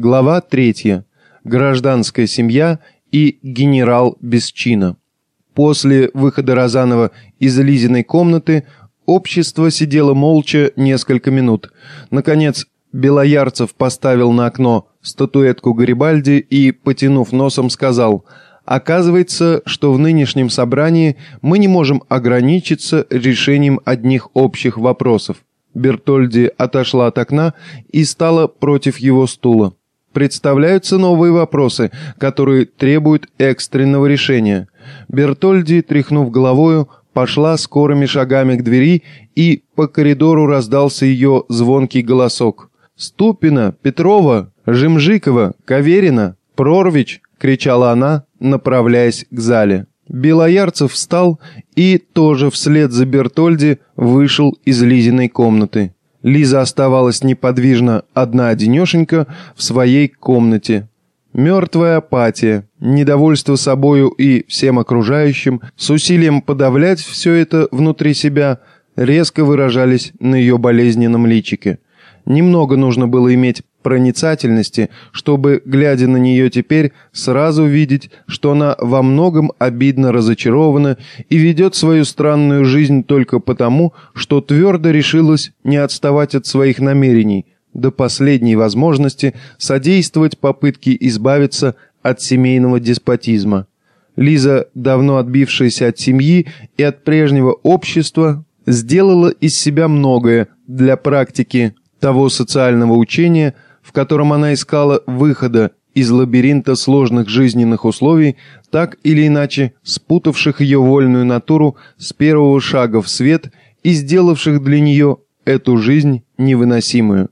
Глава 3. Гражданская семья и генерал без чина. После выхода Розанова из Лизиной комнаты общество сидело молча несколько минут. Наконец, Белоярцев поставил на окно статуэтку Гарибальди и, потянув носом, сказал «Оказывается, что в нынешнем собрании мы не можем ограничиться решением одних общих вопросов. Бертольди отошла от окна и стала против его стула. Представляются новые вопросы, которые требуют экстренного решения. Бертольди, тряхнув головою, пошла скорыми шагами к двери, и по коридору раздался ее звонкий голосок. «Ступина, Петрова, Жемжикова, Каверина, Прорвич!» — кричала она, направляясь к зале. Белоярцев встал и тоже вслед за Бертольди вышел из Лизиной комнаты. Лиза оставалась неподвижно одна-одинешенька в своей комнате. Мертвая апатия, недовольство собою и всем окружающим, с усилием подавлять все это внутри себя, резко выражались на ее болезненном личике. Немного нужно было иметь проницательности, чтобы, глядя на нее теперь, сразу видеть, что она во многом обидно разочарована и ведет свою странную жизнь только потому, что твердо решилась не отставать от своих намерений, до последней возможности содействовать попытке избавиться от семейного деспотизма. Лиза, давно отбившаяся от семьи и от прежнего общества, сделала из себя многое для практики того социального учения, в котором она искала выхода из лабиринта сложных жизненных условий, так или иначе спутавших ее вольную натуру с первого шага в свет и сделавших для нее эту жизнь невыносимую.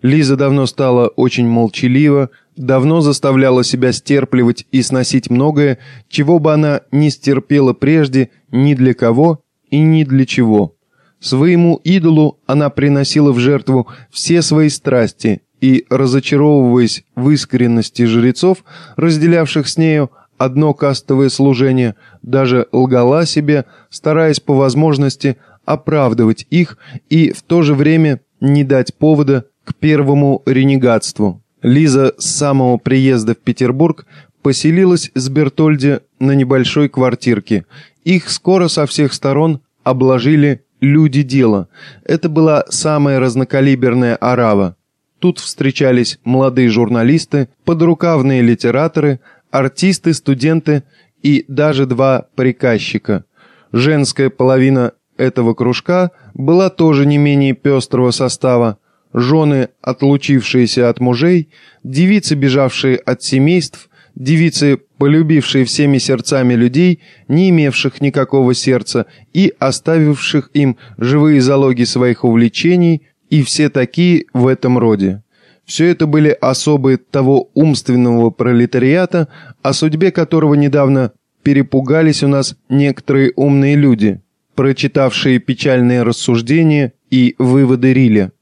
Лиза давно стала очень молчалива, давно заставляла себя стерпливать и сносить многое, чего бы она не стерпела прежде ни для кого и ни для чего. Своему идолу она приносила в жертву все свои страсти, и, разочаровываясь в искренности жрецов, разделявших с нею одно кастовое служение, даже лгала себе, стараясь по возможности оправдывать их и в то же время не дать повода к первому ренегатству. Лиза с самого приезда в Петербург поселилась с Бертольди на небольшой квартирке. Их скоро со всех сторон обложили люди дела. Это была самая разнокалиберная арава. Тут встречались молодые журналисты, подрукавные литераторы, артисты, студенты и даже два приказчика. Женская половина этого кружка была тоже не менее пестрого состава. Жены, отлучившиеся от мужей, девицы, бежавшие от семейств, девицы, полюбившие всеми сердцами людей, не имевших никакого сердца и оставивших им живые залоги своих увлечений, и все такие в этом роде. Все это были особы того умственного пролетариата, о судьбе которого недавно перепугались у нас некоторые умные люди, прочитавшие печальные рассуждения и выводы Риля.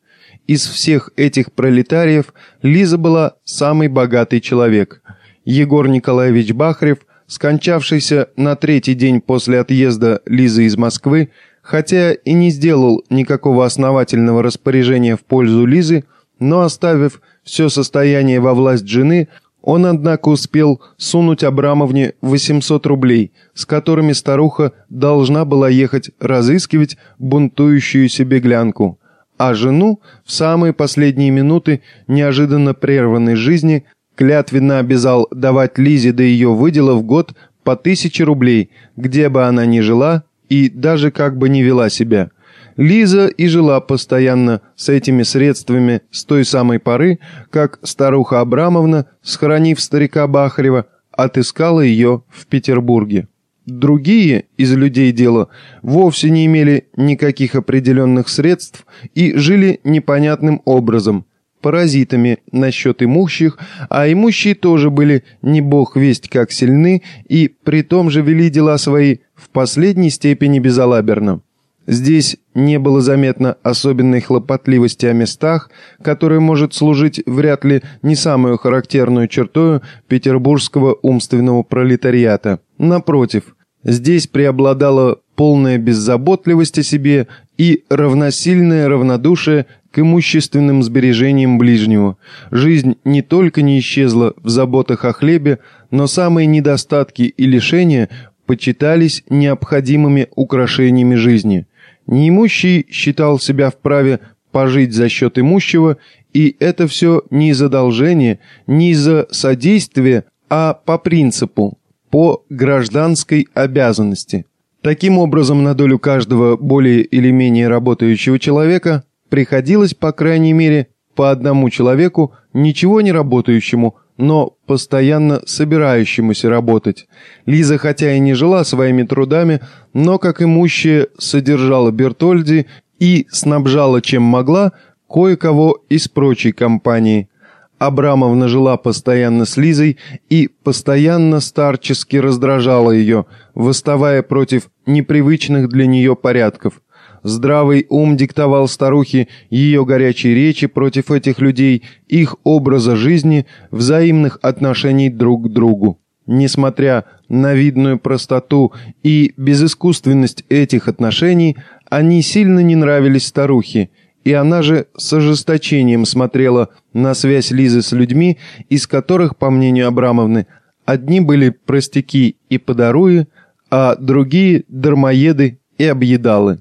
Из всех этих пролетариев Лиза была самый богатый человек. Егор Николаевич Бахарев, скончавшийся на третий день после отъезда Лизы из Москвы, хотя и не сделал никакого основательного распоряжения в пользу Лизы, но оставив все состояние во власть жены, он, однако, успел сунуть Абрамовне 800 рублей, с которыми старуха должна была ехать разыскивать бунтующуюся беглянку, а жену в самые последние минуты неожиданно прерванной жизни клятвенно обязал давать Лизе до ее выдела в год по тысяче рублей, где бы она ни жила и даже как бы не вела себя. Лиза и жила постоянно с этими средствами с той самой поры, как старуха Абрамовна, схоронив старика Бахарева, отыскала ее в Петербурге. Другие из людей дела вовсе не имели никаких определенных средств и жили непонятным образом, паразитами насчет имущих, а имущие тоже были не бог весть как сильны и при том же вели дела свои в последней степени безалаберно. Здесь не было заметно особенной хлопотливости о местах, которая может служить вряд ли не самую характерную чертою петербургского умственного пролетариата. Напротив, здесь преобладала полная беззаботливость о себе и равносильное равнодушие к имущественным сбережениям ближнего. Жизнь не только не исчезла в заботах о хлебе, но самые недостатки и лишения почитались необходимыми украшениями жизни. Неимущий считал себя вправе пожить за счет имущего, и это все не из-за одолжения, не из-за содействия, а по принципу, по гражданской обязанности. Таким образом, на долю каждого более или менее работающего человека приходилось, по крайней мере, по одному человеку, ничего не работающему, но постоянно собирающемуся работать. Лиза, хотя и не жила своими трудами, но, как имущая, содержала Бертольди и снабжала чем могла кое-кого из прочей компании. Абрамовна жила постоянно с Лизой и постоянно старчески раздражала ее, выставая против непривычных для нее порядков. Здравый ум диктовал старухе ее горячие речи против этих людей, их образа жизни, взаимных отношений друг к другу. Несмотря на видную простоту и безыскусственность этих отношений, они сильно не нравились старухе, и она же с ожесточением смотрела на связь Лизы с людьми, из которых, по мнению Абрамовны, одни были простяки и подоруи, а другие – дармоеды и объедалы.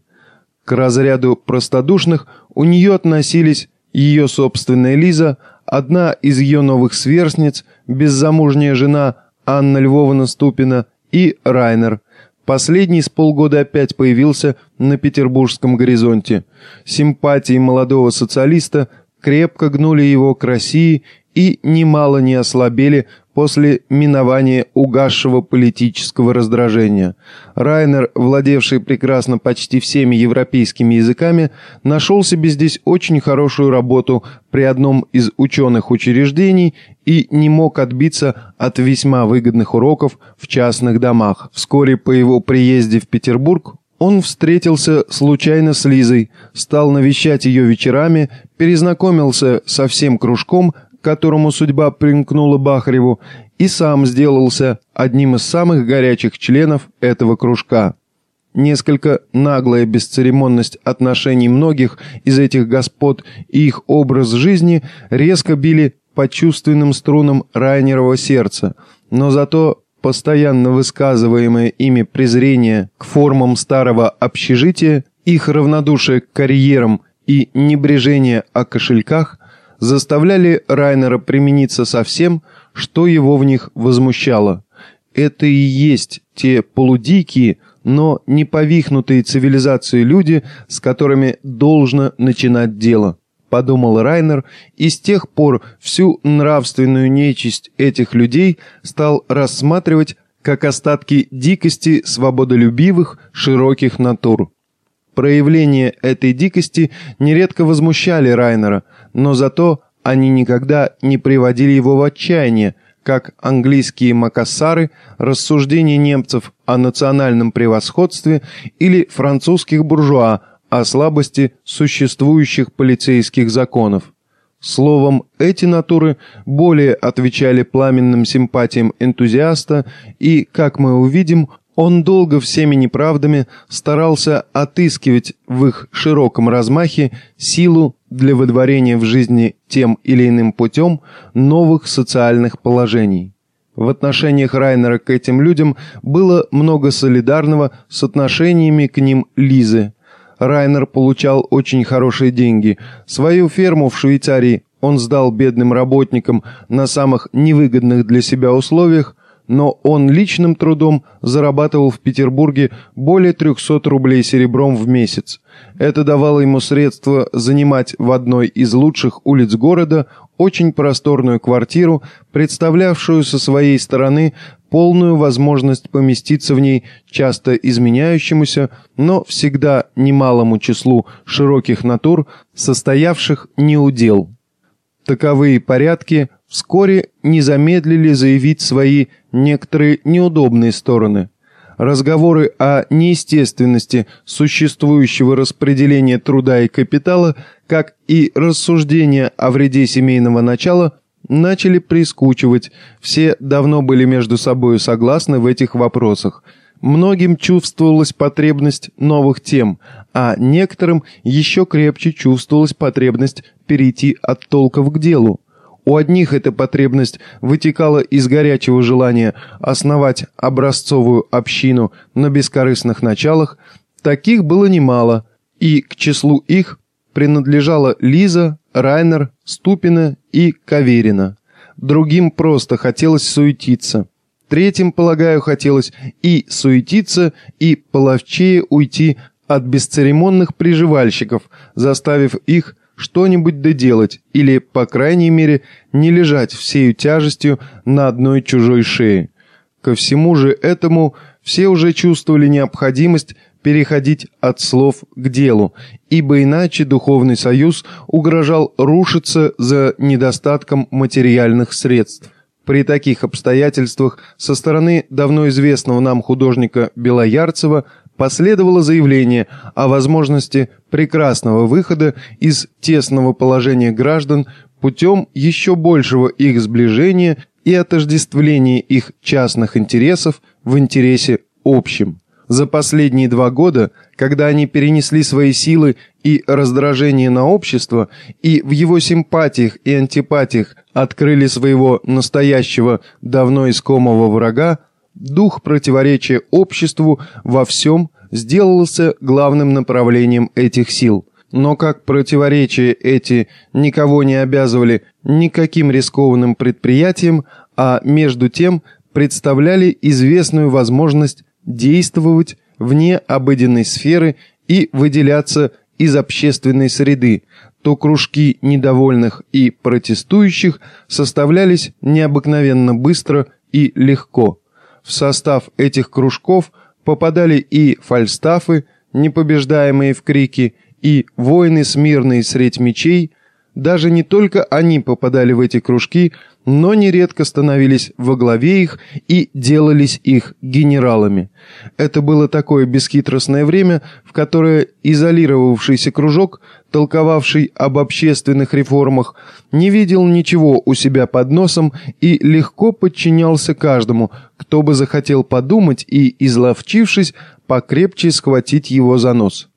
К разряду простодушных у нее относились ее собственная Лиза, одна из ее новых сверстниц, беззамужняя жена Анна Львовна Ступина и Райнер, Последний с полгода опять появился на петербургском горизонте. Симпатии молодого социалиста крепко гнули его к России и немало не ослабели после минования угасшего политического раздражения. Райнер, владевший прекрасно почти всеми европейскими языками, нашел себе здесь очень хорошую работу при одном из ученых учреждений и не мог отбиться от весьма выгодных уроков в частных домах. Вскоре по его приезде в Петербург он встретился случайно с Лизой, стал навещать ее вечерами, перезнакомился со всем кружком, которому судьба примкнула Бахареву, и сам сделался одним из самых горячих членов этого кружка. Несколько наглая бесцеремонность отношений многих из этих господ и их образ жизни резко били по чувственным струнам Райнерова сердца, но зато постоянно высказываемое ими презрение к формам старого общежития, их равнодушие к карьерам и небрежение о кошельках заставляли Райнера примениться со всем, что его в них возмущало. Это и есть те полудикие, но не повихнутые цивилизацией люди, с которыми должно начинать дело. Подумал Райнер, и с тех пор всю нравственную нечисть этих людей стал рассматривать как остатки дикости свободолюбивых, широких натур. Проявления этой дикости нередко возмущали Райнера, но зато они никогда не приводили его в отчаяние, как английские макассары, рассуждения немцев о национальном превосходстве или французских буржуа о слабости существующих полицейских законов. Словом, эти натуры более отвечали пламенным симпатиям энтузиаста и, как мы увидим, он долго всеми неправдами старался отыскивать в их широком размахе силу для выдворения в жизни тем или иным путем новых социальных положений. В отношениях Райнера к этим людям было много солидарного с отношениями к ним Лизы. Райнер получал очень хорошие деньги. Свою ферму в Швейцарии он сдал бедным работникам на самых невыгодных для себя условиях, но он личным трудом зарабатывал в Петербурге более 300 рублей серебром в месяц. Это давало ему средства занимать в одной из лучших улиц города очень просторную квартиру, представлявшую со своей стороны полную возможность поместиться в ней часто изменяющемуся, но всегда немалому числу широких натур, состоявших неудел. Таковые порядки вскоре не замедлили заявить свои некоторые неудобные стороны. Разговоры о неестественности существующего распределения труда и капитала, как и рассуждения о вреде семейного начала, начали прискучивать. Все давно были между собой согласны в этих вопросах. Многим чувствовалась потребность новых тем, а некоторым еще крепче чувствовалась потребность перейти от толков к делу. У одних эта потребность вытекала из горячего желания основать образцовую общину на бескорыстных началах, таких было немало, и к числу их принадлежала Лиза, Райнер, Ступина и Каверина. Другим просто хотелось суетиться. Третьим, полагаю, хотелось и суетиться, и половчее уйти от бесцеремонных приживальщиков, заставив их что-нибудь доделать или, по крайней мере, не лежать всею тяжестью на одной чужой шее. Ко всему же этому все уже чувствовали необходимость переходить от слов к делу, ибо иначе духовный союз угрожал рушиться за недостатком материальных средств. При таких обстоятельствах со стороны давно известного нам художника Белоярцева последовало заявление о возможности прекрасного выхода из тесного положения граждан путем еще большего их сближения и отождествления их частных интересов в интересе общем. За последние два года, когда они перенесли свои силы и раздражение на общество, и в его симпатиях и антипатиях открыли своего настоящего давно искомого врага, дух противоречия обществу во всем сделался главным направлением этих сил. Но как противоречия эти никого не обязывали никаким рискованным предприятиям, а между тем представляли известную возможность действовать вне обыденной сферы и выделяться из общественной среды, то кружки недовольных и протестующих составлялись необыкновенно быстро и легко. В состав этих кружков попадали и фальстафы, непобеждаемые в крике, и воины смирные средь мечей. Даже не только они попадали в эти кружки, но нередко становились во главе их и делались их генералами. Это было такое бесхитростное время, в которое изолировавшийся кружок, толковавший об общественных реформах, не видел ничего у себя под носом и легко подчинялся каждому, кто бы захотел подумать и, изловчившись, покрепче схватить его за нос.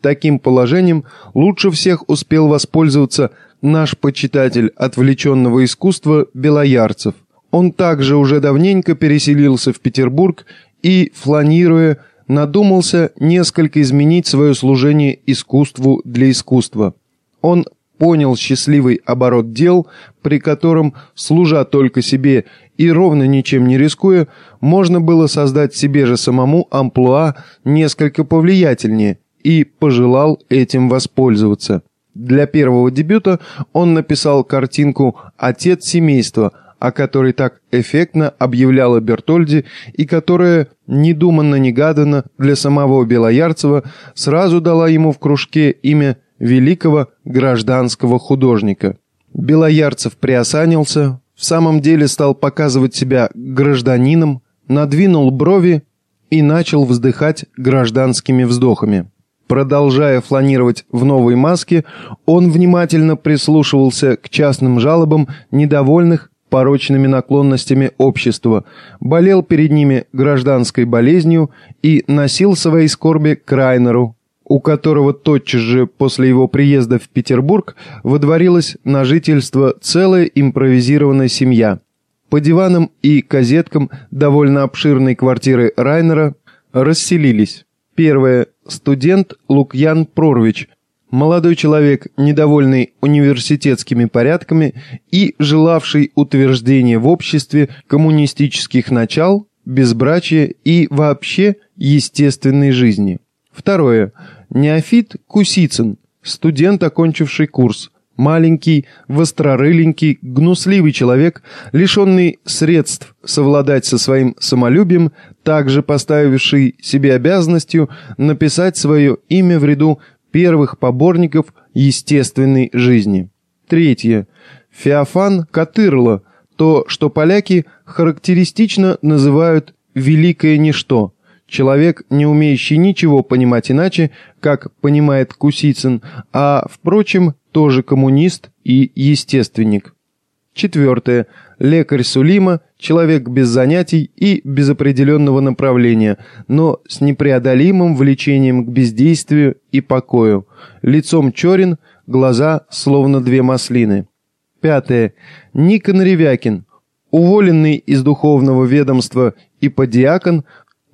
Таким положением лучше всех успел воспользоваться наш почитатель отвлеченного искусства Белоярцев. Он также уже давненько переселился в Петербург и, фланируя, надумался несколько изменить свое служение искусству для искусства. Он понял счастливый оборот дел, при котором, служа только себе и ровно ничем не рискуя, можно было создать себе же самому амплуа несколько повлиятельнее, и пожелал этим воспользоваться. Для первого дебюта он написал картинку «Отец семейства», о которой так эффектно объявляла Бертольди и которая, недуманно-негаданно для самого Белоярцева, сразу дала ему в кружке имя великого гражданского художника. Белоярцев приосанился, в самом деле стал показывать себя гражданином, надвинул брови и начал вздыхать гражданскими вздохами. Продолжая фланировать в новой маске, он внимательно прислушивался к частным жалобам недовольных порочными наклонностями общества, болел перед ними гражданской болезнью и носил свои скорби к Райнеру, у которого тотчас же после его приезда в Петербург водворилась на жительство целая импровизированная семья. По диванам и козеткам довольно обширной квартиры Райнера расселились. Первое студент Лукьян Прорович, молодой человек, недовольный университетскими порядками и желавший утверждения в обществе коммунистических начал, безбрачия и вообще естественной жизни. Второе. Неофит Кусицын, студент, окончивший курс, маленький, вострорыленький, гнусливый человек, лишенный средств совладать со своим самолюбием, также поставивший себе обязанностью написать свое имя в ряду первых поборников естественной жизни. Третье. Феофан Катырло, то, что поляки характеристично называют «великое ничто», Человек, не умеющий ничего понимать иначе, как понимает Кусицын, а, впрочем, тоже коммунист и естественник. Четвертое. Лекарь Сулима – человек без занятий и без определенного направления, но с непреодолимым влечением к бездействию и покою. Лицом черен, глаза словно две маслины. Пятое. Никон Ревякин – уволенный из духовного ведомства и подиакон,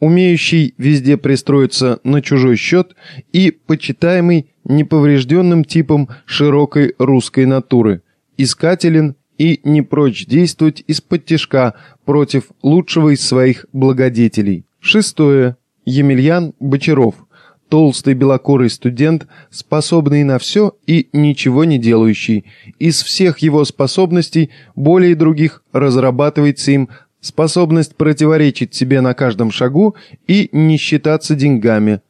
умеющий везде пристроиться на чужой счет и почитаемый неповрежденным типом широкой русской натуры, искателен и не прочь действовать из-под тяжка против лучшего из своих благодетелей. Шестое. Емельян Бочаров. Толстый белокорый студент, способный на все и ничего не делающий. Из всех его способностей, более других, разрабатывается им способность противоречить себе на каждом шагу и не считаться деньгами.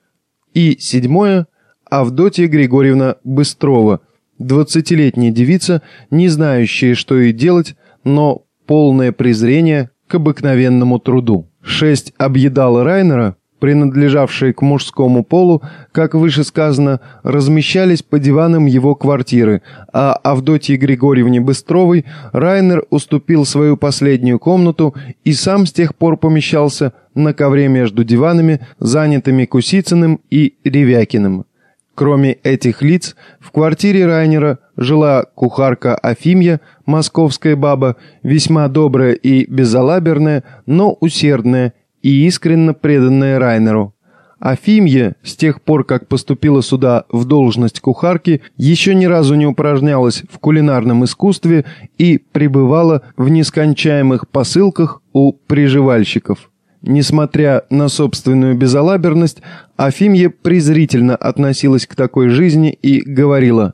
И седьмое – Авдотья Григорьевна Быстрова, двадцатилетняя девица, не знающая, что ей делать, но полное презрение к обыкновенному труду. Шесть объедала Райнера, принадлежавшие к мужскому полу, как выше сказано, размещались по диванам его квартиры, а Авдотье Григорьевне Быстровой Райнер уступил свою последнюю комнату и сам с тех пор помещался на ковре между диванами, занятыми Кусицыным и Ревякиным. Кроме этих лиц, в квартире Райнера жила кухарка Афимья, московская баба, весьма добрая и безалаберная, но усердная, и искренно преданная Райнеру. Афимья, с тех пор, как поступила сюда в должность кухарки, еще ни разу не упражнялась в кулинарном искусстве и пребывала в нескончаемых посылках у приживальщиков. Несмотря на собственную безалаберность, Афимья презрительно относилась к такой жизни и говорила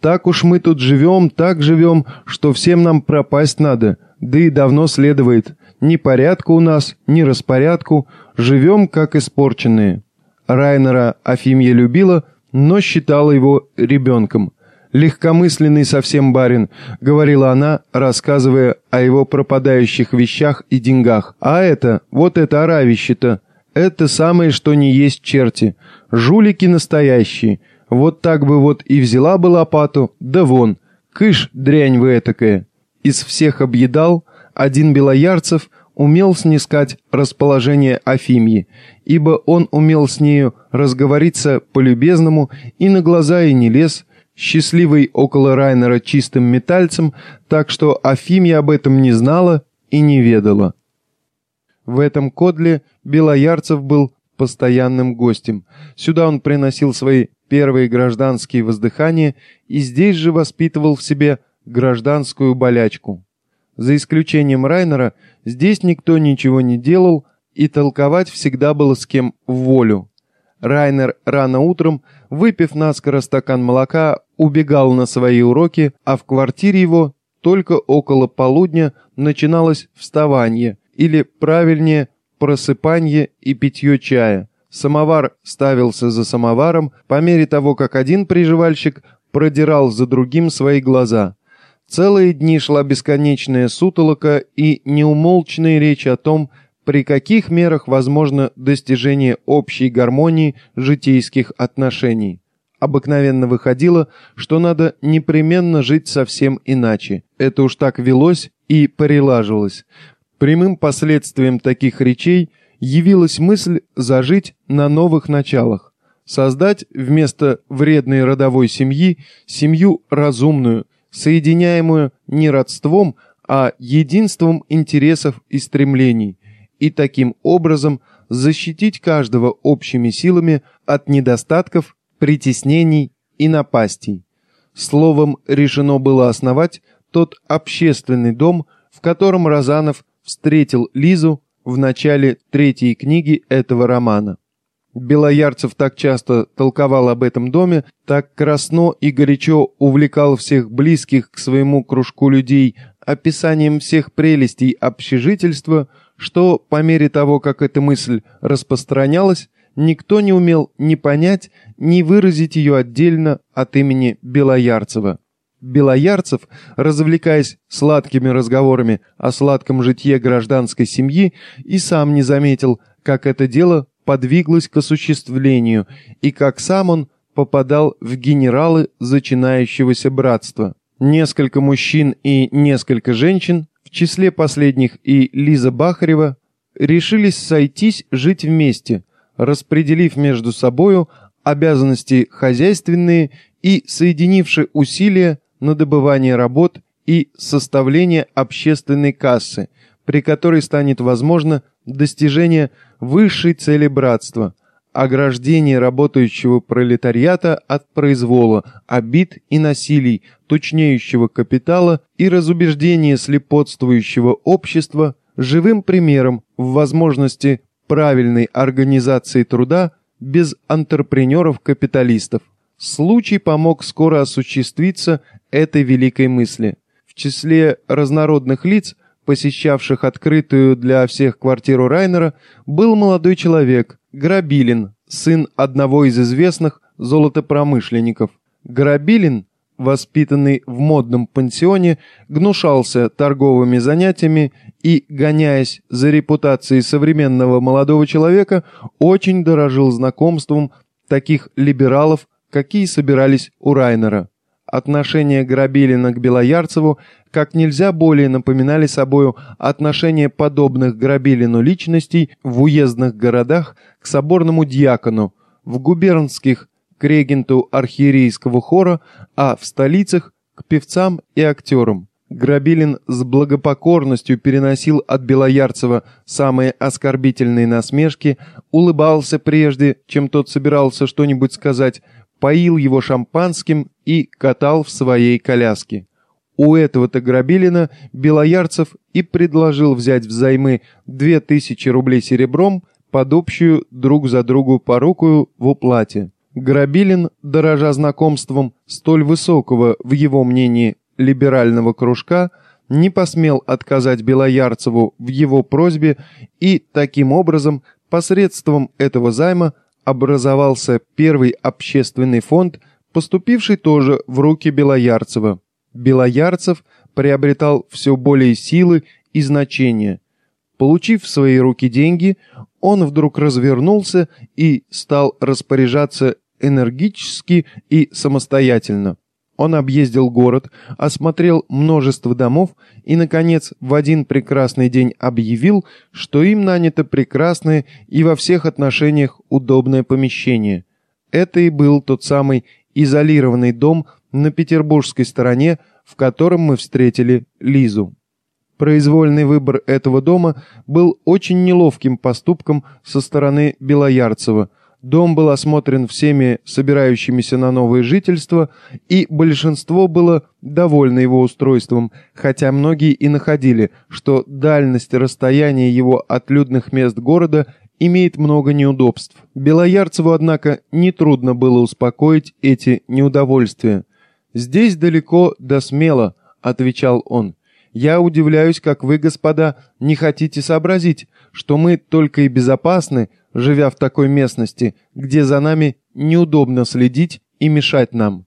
«Так уж мы тут живем, так живем, что всем нам пропасть надо, да и давно следует. Ни порядку у нас, ни распорядку, живем как испорченные». Райнера Афимья любила, но считала его ребенком. «Легкомысленный совсем барин», — говорила она, рассказывая о его пропадающих вещах и деньгах. «А это, вот это оравище-то, это самое, что не есть черти. Жулики настоящие. Вот так бы вот и взяла бы лопату, да вон, кыш, дрянь вы этакая». Из всех объедал, один Белоярцев умел снискать расположение Афимьи, ибо он умел с нею разговориться по-любезному и на глаза и не лез, счастливый около Райнера чистым метальцем, так что Афимья об этом не знала и не ведала. В этом кодле Белоярцев был постоянным гостем. Сюда он приносил свои первые гражданские воздыхания и здесь же воспитывал в себе гражданскую болячку. За исключением Райнера, здесь никто ничего не делал, и толковать всегда было с кем в волю. Райнер рано утром, выпив наскоро стакан молока, убегал на свои уроки, а в квартире его только около полудня начиналось вставание, или, правильнее, просыпание и питье чая. Самовар ставился за самоваром по мере того, как один приживальщик продирал за другим свои глаза. Целые дни шла бесконечная сутолока и неумолчные речи о том, при каких мерах возможно достижение общей гармонии житейских отношений. Обыкновенно выходило, что надо непременно жить совсем иначе. Это уж так велось и порелаживалось. Прямым последствием таких речей явилась мысль зажить на новых началах. Создать вместо вредной родовой семьи семью разумную, соединяемую не родством, а единством интересов и стремлений, и таким образом защитить каждого общими силами от недостатков, притеснений и напастей. Словом, решено было основать тот общественный дом, в котором Розанов встретил Лизу в начале третьей книги этого романа. Белоярцев так часто толковал об этом доме, так красно и горячо увлекал всех близких к своему кружку людей описанием всех прелестей общежительства, что по мере того, как эта мысль распространялась, никто не умел ни понять, ни выразить ее отдельно от имени Белоярцева. Белоярцев, развлекаясь сладкими разговорами о сладком житье гражданской семьи, и сам не заметил, как это дело подвиглось к осуществлению, и как сам он попадал в генералы зачинающегося братства. Несколько мужчин и несколько женщин, в числе последних и Лиза Бахарева, решились сойтись жить вместе, распределив между собою обязанности хозяйственные и соединивши усилия на добывание работ и составление общественной кассы, при которой станет возможно достижение высшей цели братства – ограждение работающего пролетариата от произвола, обид и насилий, тучнеющего капитала и разубеждение слепотствующего общества живым примером в возможности правильной организации труда без антрепренеров-капиталистов. Случай помог скоро осуществиться этой великой мысли. В числе разнородных лиц, посещавших открытую для всех квартиру Райнера, был молодой человек, Грабилин, сын одного из известных золотопромышленников. Грабилин, воспитанный в модном пансионе, гнушался торговыми занятиями и, гоняясь за репутацией современного молодого человека, очень дорожил знакомством таких либералов, какие собирались у Райнера. Отношения Грабилина к Белоярцеву как нельзя более напоминали собою отношения подобных Грабилину личностей в уездных городах к соборному диакону, в губернских к регенту архиерейского хора, а в столицах к певцам и актерам. Грабилин с благопокорностью переносил от Белоярцева самые оскорбительные насмешки, улыбался прежде, чем тот собирался что-нибудь сказать, поил его шампанским и катал в своей коляске. У этого-то Грабилина Белоярцев и предложил взять взаймы две тысячи рублей серебром под общую друг за другу порукую в уплате. Грабилин, дорожа знакомством столь высокого, в его мнении, либерального кружка, не посмел отказать Белоярцеву в его просьбе и, таким образом, посредством этого займа образовался первый общественный фонд, поступивший тоже в руки Белоярцева. Белоярцев приобретал все более силы и значения. Получив в свои руки деньги, он вдруг развернулся и стал распоряжаться энергически и самостоятельно. Он объездил город, осмотрел множество домов и, наконец, в один прекрасный день объявил, что им нанято прекрасное и во всех отношениях удобное помещение. Это и был тот самый изолированный дом на петербургской стороне, в котором мы встретили Лизу. Произвольный выбор этого дома был очень неловким поступком со стороны Белоярцева – Дом был осмотрен всеми собирающимися на новое жительство, и большинство было довольно его устройством, хотя многие и находили, что дальность расстояния его от людных мест города имеет много неудобств. Белоярцеву, однако, нетрудно было успокоить эти неудовольствия. «Здесь далеко до смело», — отвечал он. «Я удивляюсь, как вы, господа, не хотите сообразить, что мы только и безопасны, живя в такой местности, где за нами неудобно следить и мешать нам.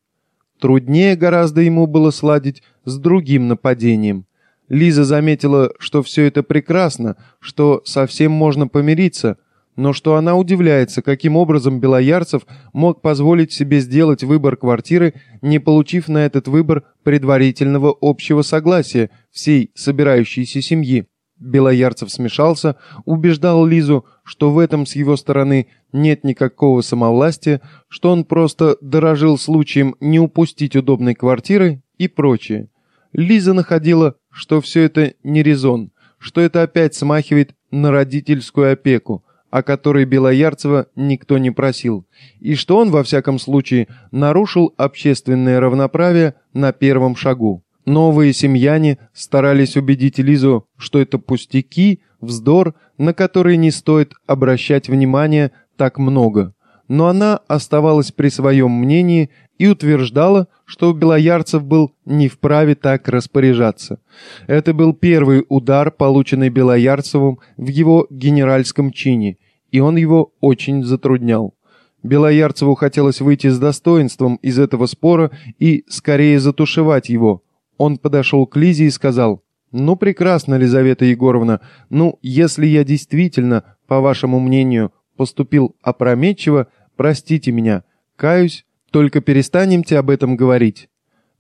Труднее гораздо ему было сладить с другим нападением. Лиза заметила, что все это прекрасно, что совсем можно помириться, но что она удивляется, каким образом Белоярцев мог позволить себе сделать выбор квартиры, не получив на этот выбор предварительного общего согласия всей собирающейся семьи. Белоярцев смешался, убеждал Лизу, что в этом с его стороны нет никакого самовластия, что он просто дорожил случаем не упустить удобной квартиры и прочее. Лиза находила, что все это не резон, что это опять смахивает на родительскую опеку, о которой Белоярцева никто не просил, и что он, во всяком случае, нарушил общественное равноправие на первом шагу. Новые семьяне старались убедить Лизу, что это пустяки, вздор, на который не стоит обращать внимание так много. Но она оставалась при своем мнении и утверждала, что Белоярцев был не вправе так распоряжаться. Это был первый удар, полученный Белоярцевым в его генеральском чине, и он его очень затруднял. Белоярцеву хотелось выйти с достоинством из этого спора и скорее затушевать его. Он подошел к Лизе и сказал, «Ну, прекрасно, Лизавета Егоровна. Ну, если я действительно, по вашему мнению, поступил опрометчиво, простите меня. Каюсь, только перестанемте об этом говорить».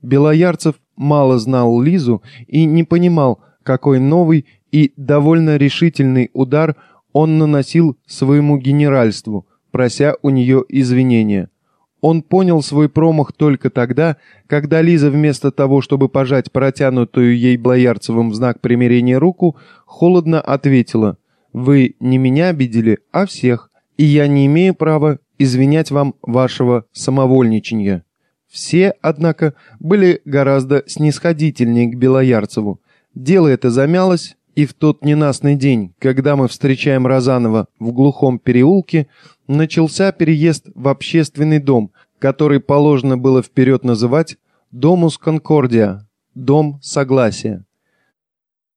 Белоярцев мало знал Лизу и не понимал, какой новый и довольно решительный удар он наносил своему генеральству, прося у нее извинения. Он понял свой промах только тогда, когда Лиза вместо того, чтобы пожать протянутую ей Блоярцевым в знак примирения руку, холодно ответила «Вы не меня обидели, а всех, и я не имею права извинять вам вашего самовольничания». Все, однако, были гораздо снисходительнее к Белоярцеву. Дело это замялось, и в тот ненастный день, когда мы встречаем Розанова в глухом переулке, начался переезд в общественный дом, который положено было вперед называть «Домус Конкордия» – «Дом Согласия».